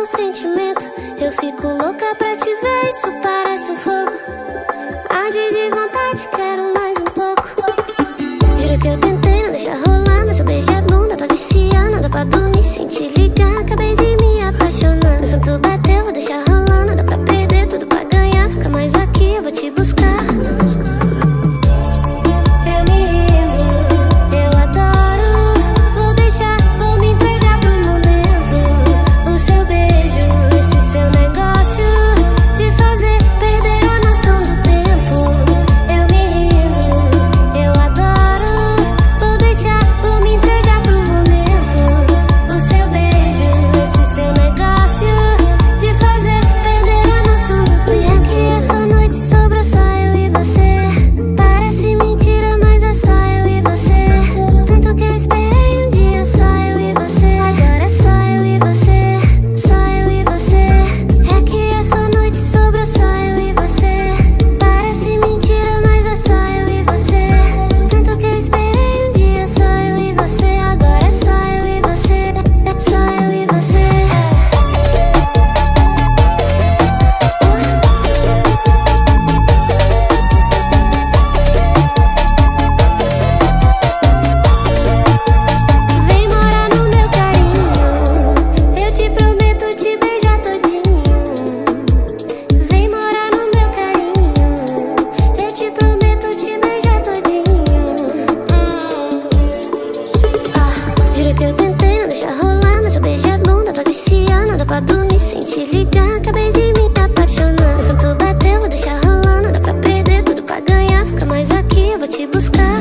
um sentimento. Eu fico louca pra te ver, isso parece um fogo. Que eu tentei não deixar rolar Mas o beijo é bom, bunda pra viciar. Não dá pra dormir sem te ligar Acabei de me apaixonar. O santo bateu, vou deixar rolando, Não dá pra perder, tudo pra ganhar. Fica mais aqui, eu vou te buscar.